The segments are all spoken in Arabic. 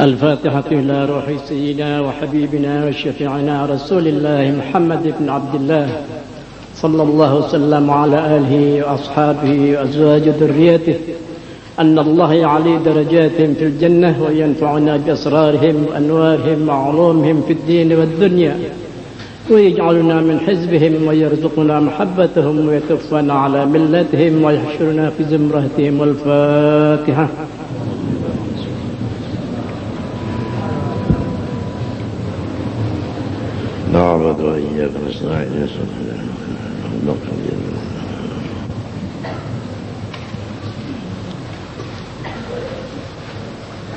الفاتحة. إلى روح سيدنا وحبيبنا وشفيعنا رسول الله محمد بن عبد الله صلى الله وسلم على آله وأصحابه وأزواج ذريته. أن الله يعلي درجاتهم في الجنة وينفعنا بأسرارهم وأنوارهم وعلومهم في الدين والدنيا. ويجعلنا من حزبهم ويرزقنا محبتهم ويتوفنا على ملتهم ويحشرنا في زمرتهم والفاتحة نعبد وإياك نستعين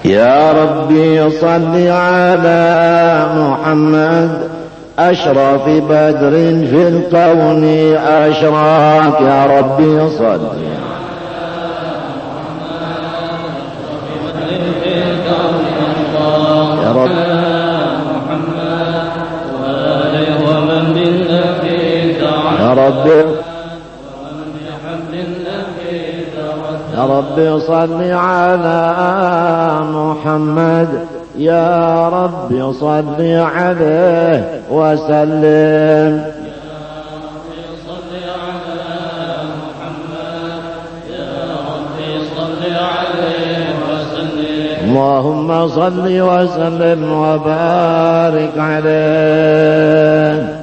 يا ربي صل على محمد أشرف بدر في الكون أشراك يا ربي صل. يا رب. يا رب. يا رب صل على محمد. يا رب صل عليه وسلم. اللهم صل وسلم وبارك عليه.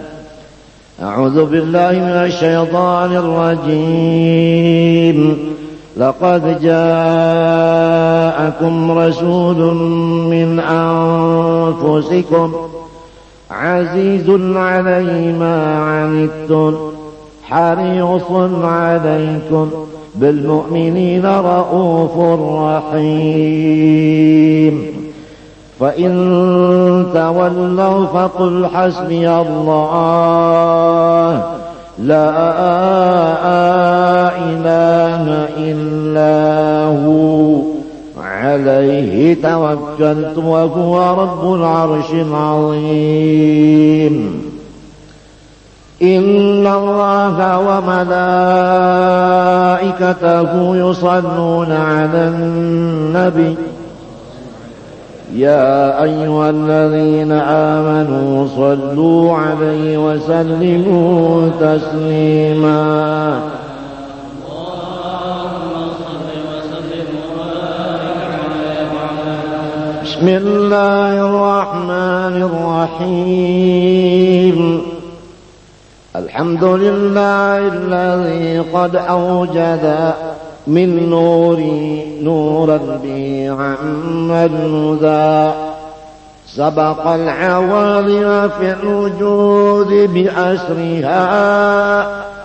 أعوذ بالله من الشيطان الرجيم. لقد جاءكم رسول من أنفسكم عزيز عليه ما عنتم حريص عليكم بالمؤمنين رؤوف رحيم. فإن تولوا فقل حسبي الله. لا إله إلا هو. عليه توكلت وهو رب العرش العظيم. إن الله وملائكته يصلون على النبي. يا أيها الذين آمنوا صلوا عليه وسلموا تسليما. بسم الله الرحمن الرحيم. الحمد لله الذي قد أوجد من نوري نورا بي عم الهدى. سبق العوالم في الوجود بأسرها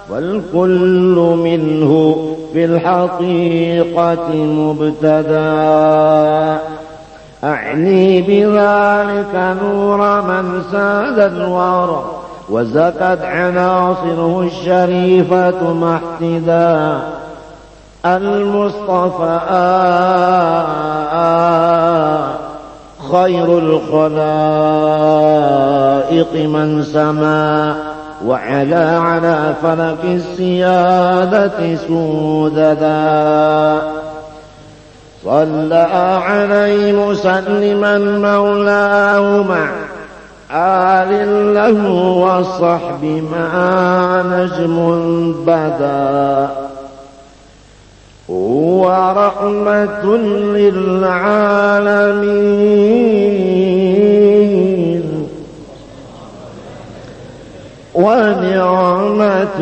والكل منه في الحقيقة مبتدى. أعني بذلك نور من ساد الورى وزكت عناصره الشريفة محتدا المصطفى خير الخلائق من سما وعلى على فلك السيادة سوددا. صلى عليه مسلما مولاه مع آل له والصحب ما نجم بدا. ورحمة للعالمين. ونعمة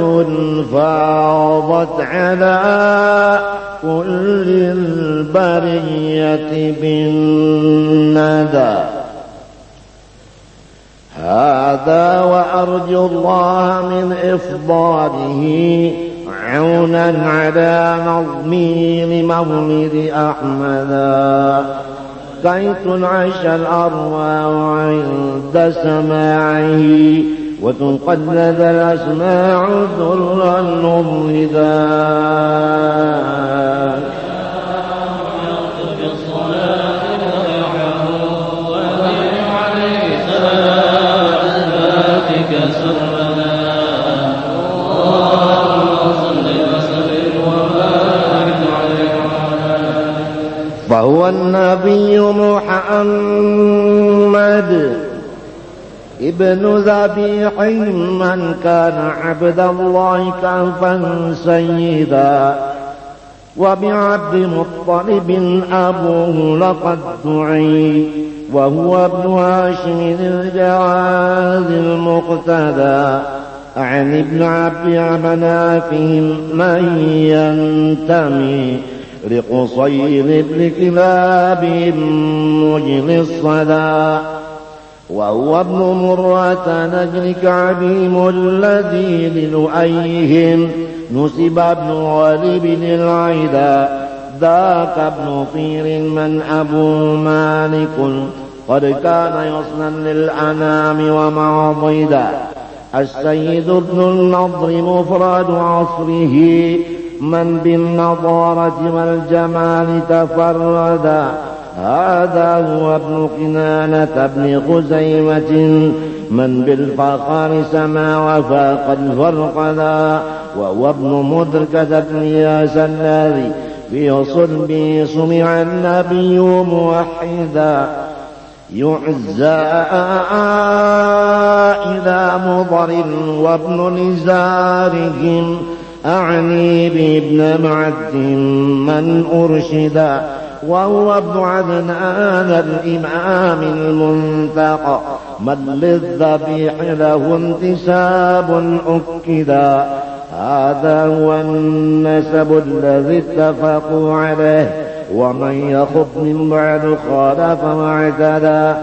فاضت على كل البرية بالندى. هذا وأرجو الله من إفضاله عونا على نظمي لمولد أحمدا كي تنعش الأرواح عند سماعه وتقلد الأسماع ذرا ممهدا النبي محمد. ابن ذبيح من كان عبد الله كافا سيدا. وبعبد مطلب أبوه لقد دعي. وهو ابن هاشم الجواز المقتدى. عن ابن عبد منافهم من ينتمي. لقصير بن كلاب مجل الصدى. وهو ابن مرة نجل كعبيم الذي للؤيهم نسب ابن غالب للعيدا ذاك ابن طير من أبو مالك قد كان يصنع للأنام ومعضدا السيد ابن النضر مفرد عصره من بالنضارة والجمال تفردا هذا هو ابن قنانة بن خزيمة. من بالفخر سما وفاق الفرقدا وهو ابن مدركة بن ياس الذي في صلبه سمع النبي موحدا يعزى إلى مضر وابن نزارهم أعني بابن معد من أرشدا وهو ابن عدنان الإمام المنتقى من للذبيح له انتساب أكدا هذا هو النسب الذي اتفقوا عليه. ومن يخف من بعد خالف واعتدى.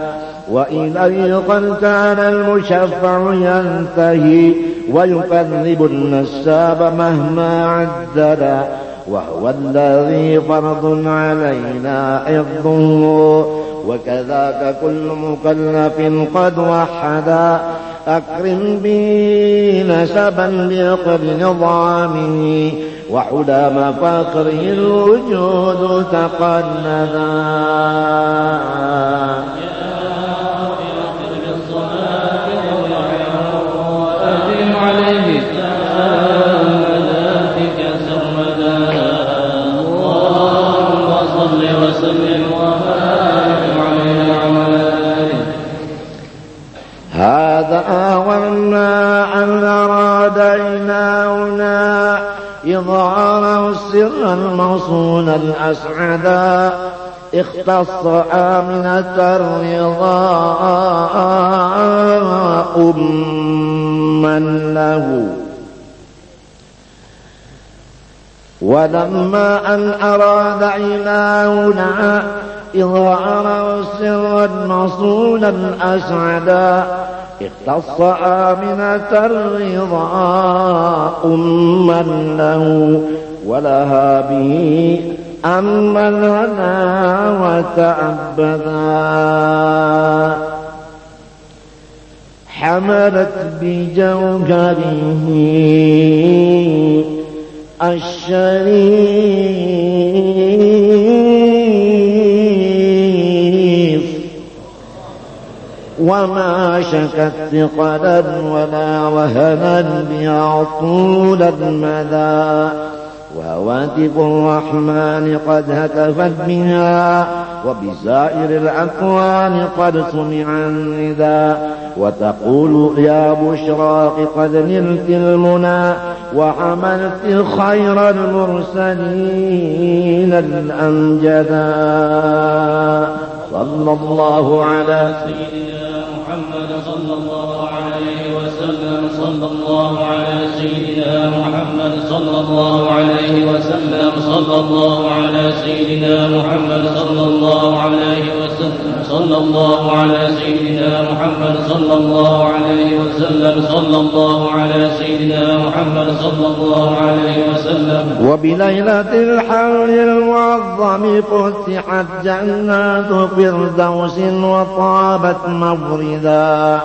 وإليه قد كان المشفع ينتهي ويكذب النساب مهما عددا وهو الذي فرض علينا حفظه وكذاك كل مكلف قد وحدا أكرم به نسبا لقد نظامه. وحلى مفاخره الوجود تقلدا. إظهار السر الموصول الأسعدا اختص آمنة الرضا أما له. ولما أن أراد إلهنا إظهار سرا مصولا أسعدا اختص آمنة الرضا أما له ولها به أما لنا وتعبدا. حملت بجوهره الشريف وما شكت ثقلا ولا وهنا بها طول المدى وهواتف الرحمن قد هتفت بها وبسائر الأكوان قد سمع النداء وتقول يا بشراق قد نلت المنى وحملت خير المرسلين الأمجدا صلى الله على سيدنا الله على سيدنا محمد صلى الله عليه وسلم صلى الله على سيدنا محمد صلى الله عليه وسلم صلى الله على سيدنا محمد صلى الله عليه وسلم صلى الله على سيدنا محمد صلى الله عليه وسلم. وبليلة الحول المعظم فتحت جنات فردوس وطابت موردا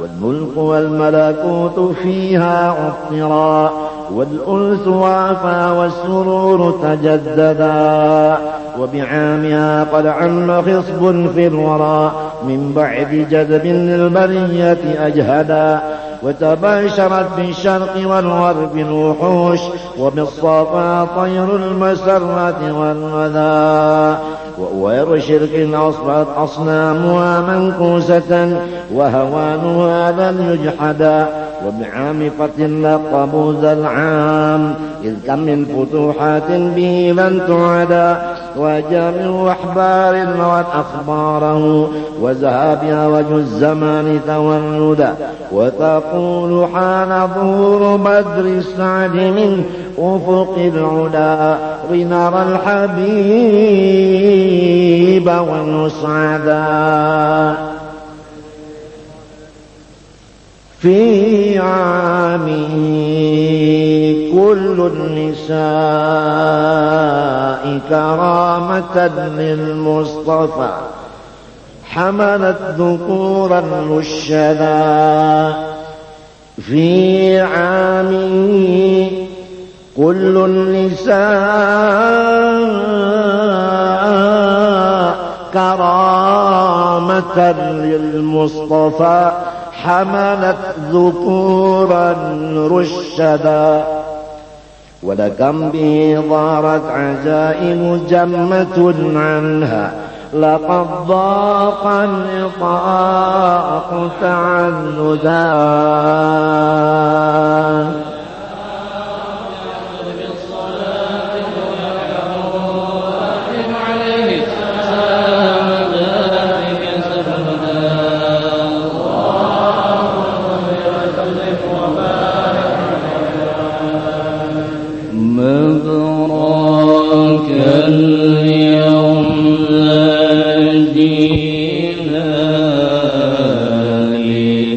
والملك والملكوت فيها عطرا والأنس وافى والسرور تجددا. وبعامها قد عم خصب في الورى من بعد جذب للبرية أجهدا. وتباشرت بالشرق والغرب الوحوش وبالصفا طير المسرة والغذا. وغير شرك أصبحت أصنامها منكوسة وهوانها لن يجحدا وبعامقة لقبوا ذا العام إذ كم من فتوحات به لن تعدا وجامع أحبار روت أخباره وذهابها وجه الزمان تولدا وتقول حان ظهور بدر السعد من أفق العلا ونرى الحبيب ونسعدا في عامه كل النساء كرامة للمصطفى حملت ذكورا رشدا. في عامه كل النساء كرامة للمصطفى حملت ذكورا رشدا. ولكم به ظهرت عجائب جمة عنها. لقد ضاق النطاق تعندا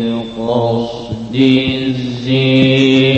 لقصد الزين.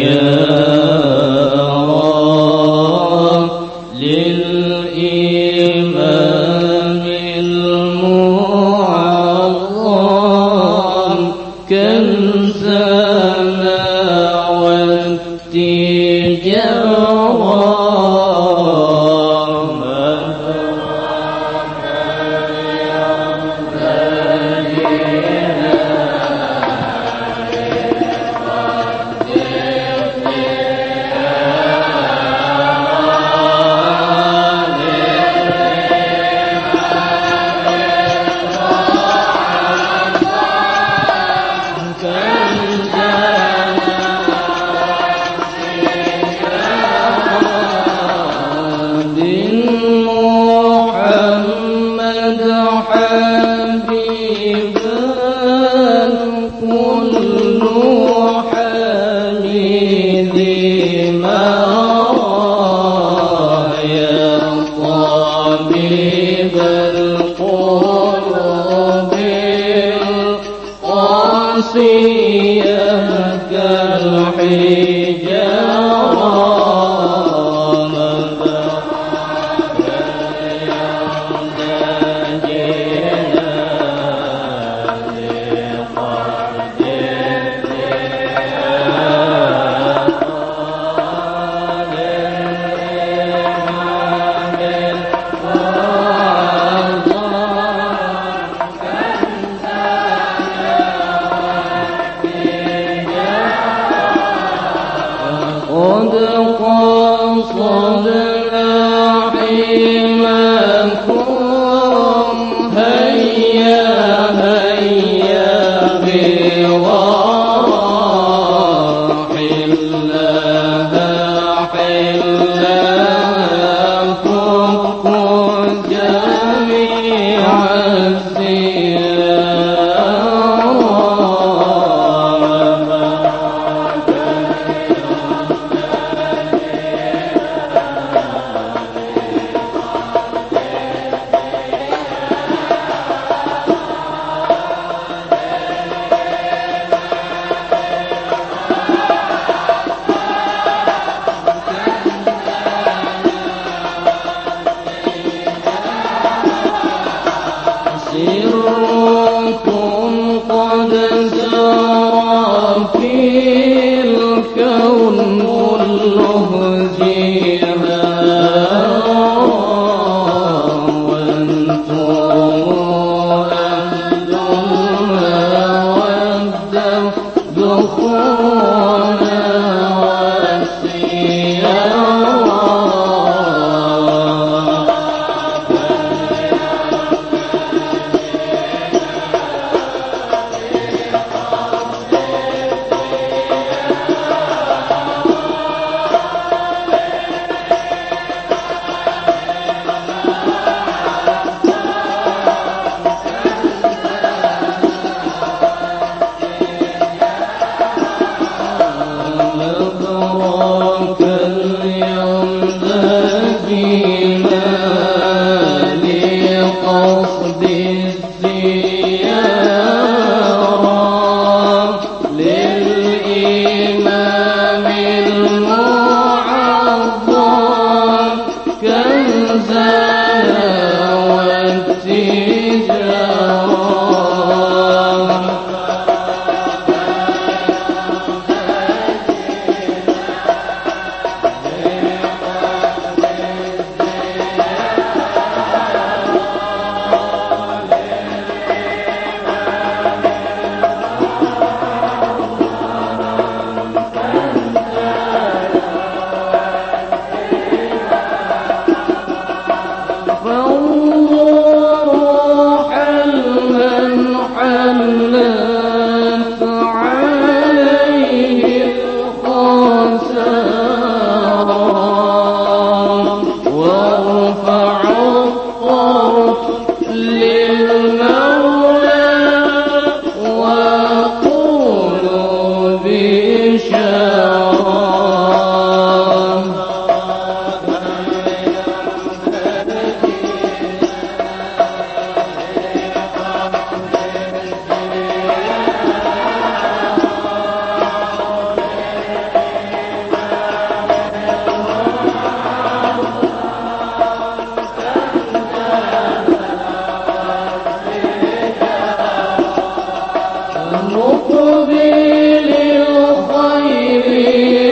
نقبل الخير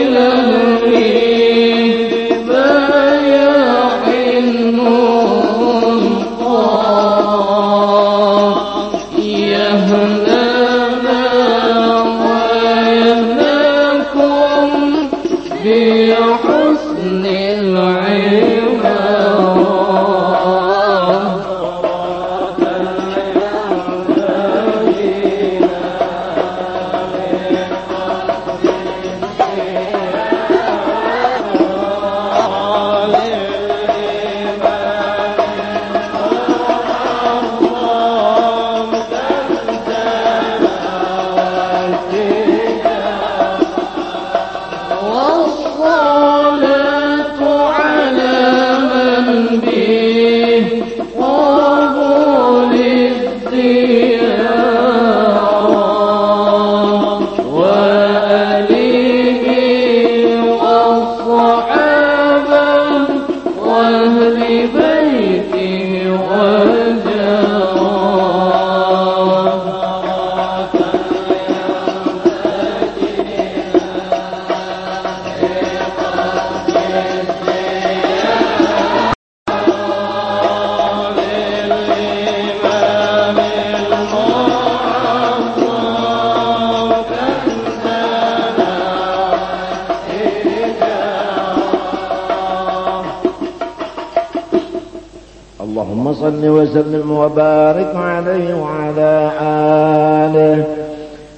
صل وسلم وبارك عليه وعلى آله.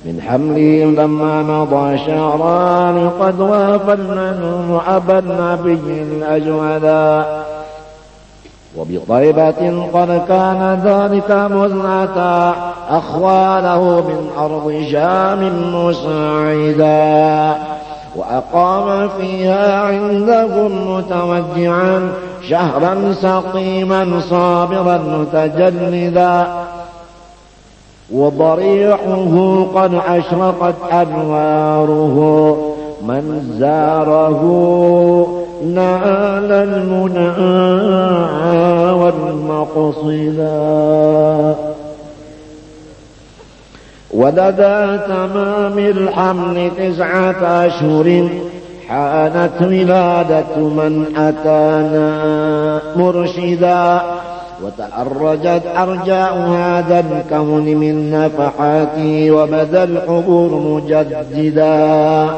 من حمله لما مضى شهران قد وافلنا أبا النبي الأجولا وبطيبة قد كان ذلك مزنة أخواله من أرض شام مساعدا وأقام فيها عندهم متوجعا شهرا سقيما صابرا متجلدا. وضريحه قد أشرقت أنواره من زاره نال المنى والمقصدا. ولدى تمام الحمل تسعة أشهر حانت ولادة من أتانا مرشدا وتأرجت أرجاء هذا الكون من نفحاته وبدا الحبور مجددا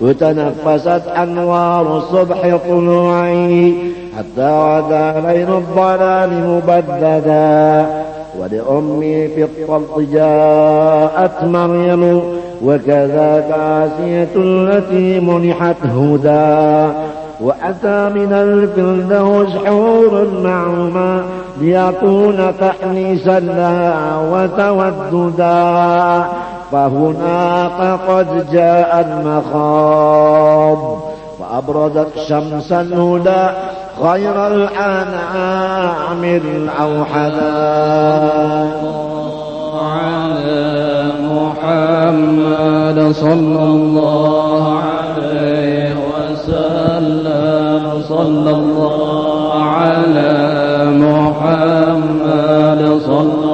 وتنفست أنوار الصبح طلوعه حتى غدا ليل الضلال مبددا ولأمي في الطلق جاءت مريم وكذاك آسية التي منحت هدى وأتى من الفردوس حور معهما ليكون تأنيسا لها وتوددا فهناك قد جاء المخاض فأبرزت شمس الهدى خير الأنعام الأوحدا على محمد صلى الله عليه وسلم. صلى الله على محمد صلى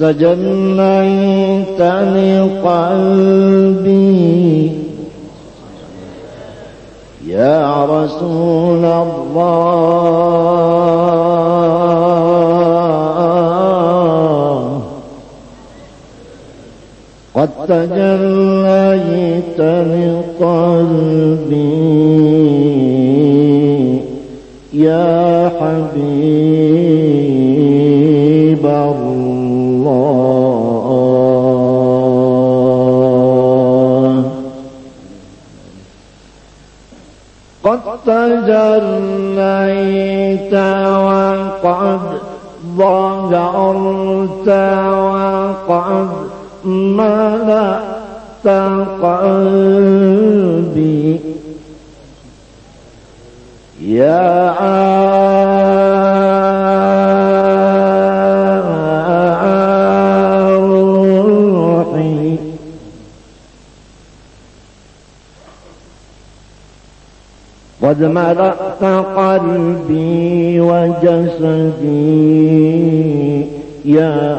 تجنيت لقلبي يا رسول الله. قد تجليت لقلبي يا حبيب الله. قد تجليت وقد ظهرت وقد ملأت قلبي. يا قد ملأت قلبي وجسدي يا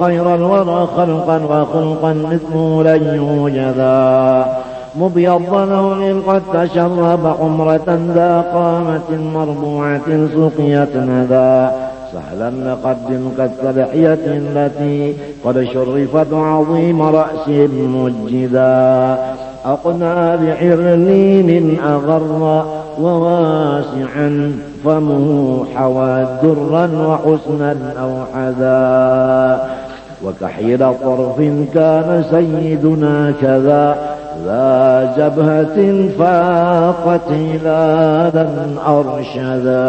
خير الورى خلقا وخلقا مثله لن يوجدا مبيض لون قد تشرب حمرة ذا قامة مربوعة سقيت ندى سهلا نقدم كالتلحية التي قد شرفت عظيم رأس مجدا أقنى بعرلين أغر وواسعا فمه حوى درا وحسنا أو حذا وكحيل طرف كان سيدنا كذا ذا جبهة فاقت هلالا أرشدا.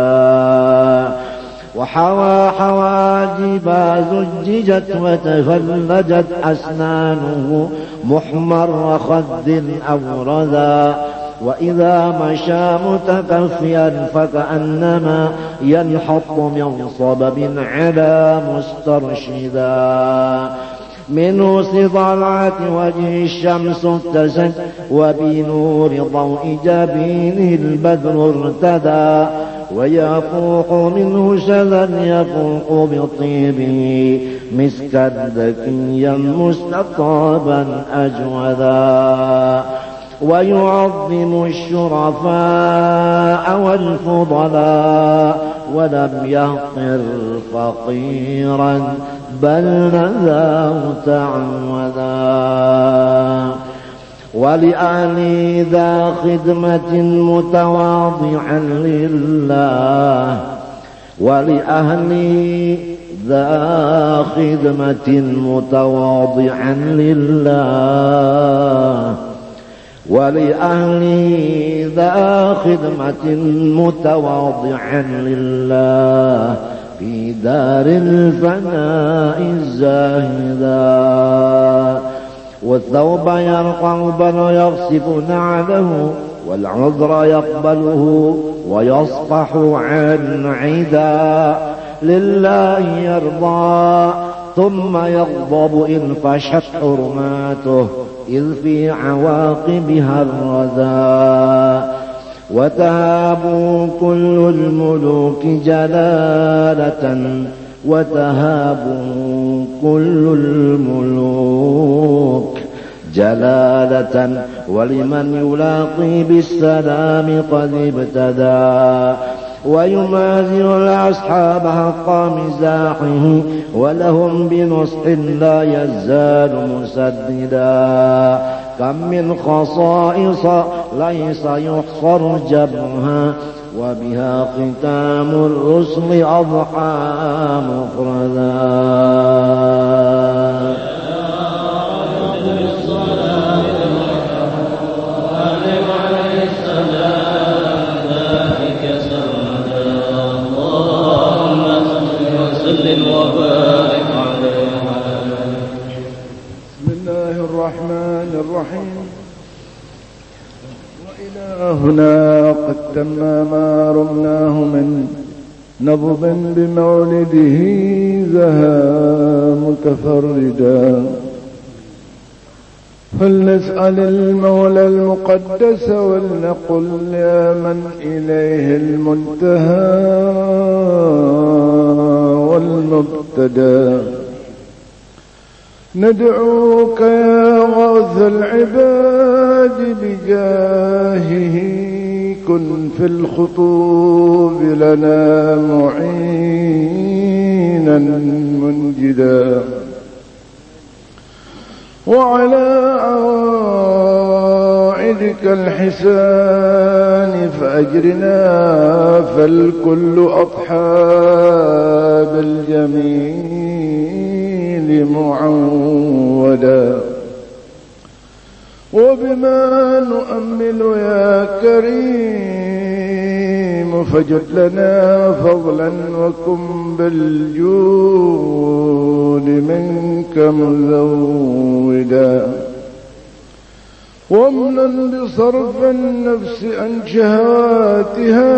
وحوى حواجب زججت وتفلجت أسنانه محمر خد أوردا. وإذا مشى متكفيا فكأنما ينحط من صبب على مسترشدا. من صدالعة وجه الشمس اتسد وبنور ضوء جبين البدر ارتدى. ويفوح منه شذا يفوح بطيبه مسكا ذكيا مستطابا أجودا. ويعظم الشرفاء والفضلاء ولم يحقر فقيرا بل نذاه تعوذا ولأهل ذا خدمة متواضعا لله ولأهل ذا خدمة متواضعا لله. ولأهله ذا خدمة متواضعا لله في دار الفناء الزاهدا والثوب يرقع بل يغصب نعله والعذر يقبله ويصفح عن عدا. لله يرضى ثم يغضب إن فشت حرماته. إذ في عواقبها الرذاء وتهاب كل الملوك جلالة وتهاب كل الملوك جلالة ولمن يلاقي بالسلام قد ابتدى ويمازل الأصحاب حق مزاحه ولهم بنصح لا يزال مسددا. كم من خصائص ليس يحصر جبرها وبها ختام الرسل أضحى مفردا. الرحيم. وإلهنا قد تم ما رمناه من نبض بمولده زها متفردا. فلنسأل المولى المقدس ولنقل يا من إليه المنتهى والمبتدأ. ندعوك يا غوث العباد بجاهه كن في الخطوب لنا معينا منجدا. وعلى عوائدك الحسان فأجرنا فالكل أضحى بالجميل معودا وبما نؤمل يا كريم فجد لنا فضلا وكن بالجود منك مزودا. وامنا بصرف النفس عن شهواتها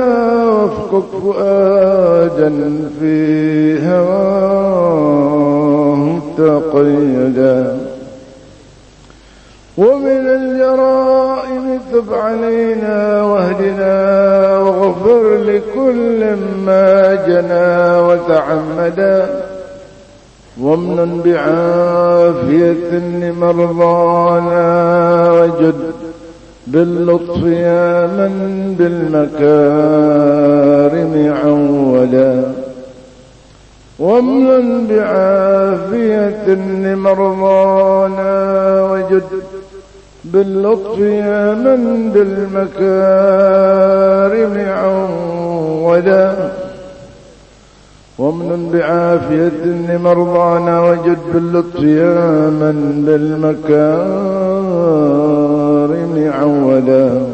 وافكك فؤادا في هواه. تقيدا ومن الجرائم تب علينا واهدنا واغفر لكل ما جنى وتعمدا وامن بعافية لمرضانا وجد باللطف يا من بالمكارم عودا. وامن بعافية لمرضانا وجد باللطف يا من بالمكارم عودا. وامن بعافية لمرضانا وجد باللطف يا من بالمكارم عودا.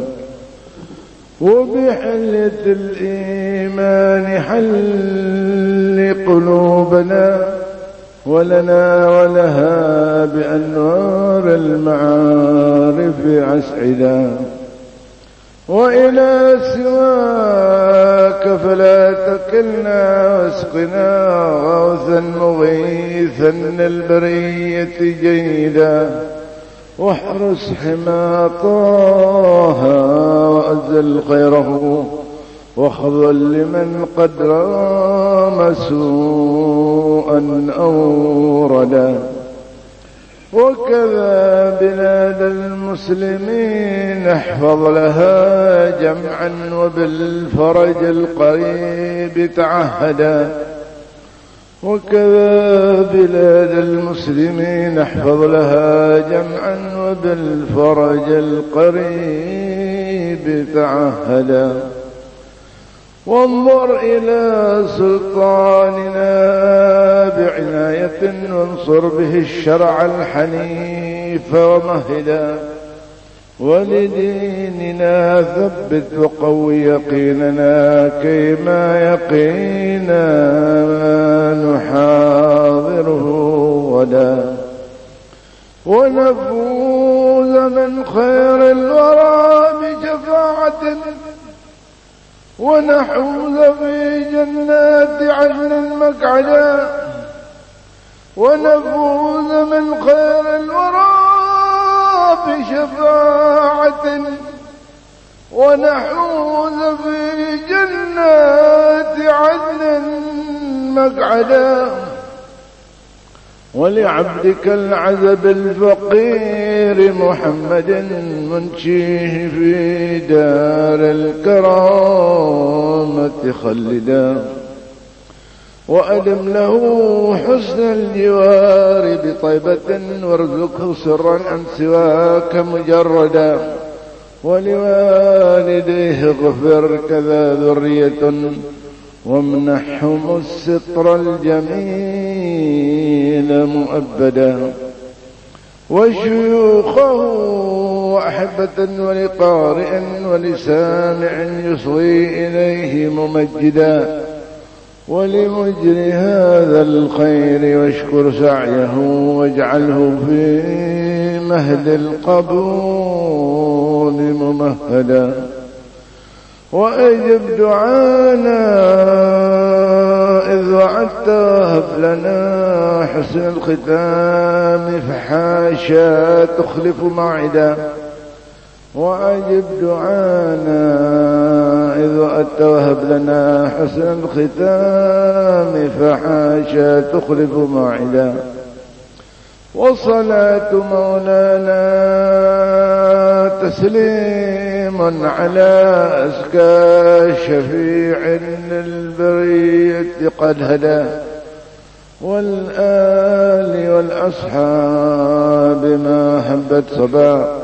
وبحلة الإيمان حل قلوبنا ولنا ولها بأنوار المعارف عسعدا. وإلى سواك فلا تكلنا واسقنا غوثا مغيثا للبرية جيدا. واحرس حما طه وأزل خيره. واخذل لمن قد رام سوءا أوردا وكذا بلاد المسلمين احفظ لها جمعا وبالفرج القريب تعهدا. وكذا بلاد المسلمين احفظ لها جمعا وبالفرج القريب تعهدا. وانظر إلى سلطاننا بعناية وانصر به الشرع الحنيف ومهدا. ولديننا ثبت وقوي يقيننا كيما يقينا نحاضره غدا. ونفوز من خير الورى بشفاعة ونحوز في جنات عدن مقعدا ونفوز من خير الورى بشفاعة. ونحوز في جنات عدن مقعدا ولعبدك العذب الفقير محمد منشيه في دار الكرامة خلدا. وأدم له حسن الجوار بطيبة وارزقه سرا عن سواك مجردا. ولوالديه اغفر كذا ذرية وامنحهم الستر الجميل مؤبدا وشيوخه وأحبة ولقارئ ولسامع يصغي إليه ممجدا ولمجري هذا الخير واشكر سعيه واجعله في مهد القبول ممهدا وأجب دعانا إذ وعدت هب لنا حسن الختام فحاشا تخلف معدا وأجب دعانا إذ وعدت وهب لنا حسن الختام فحاشا تخلف معدا وصلاة مولانا تسليم على أزكى شفيع للبرية قد هدى والآل والأصحاب ما حبت صبا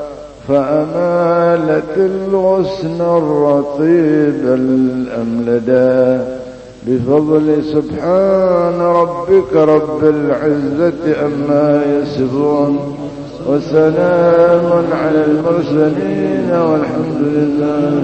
فأمالت الغصن الرطيب الأملدا بفضل سبحان ربك رب العزة أما يصفون. وسلام على المرسلين والحمد لله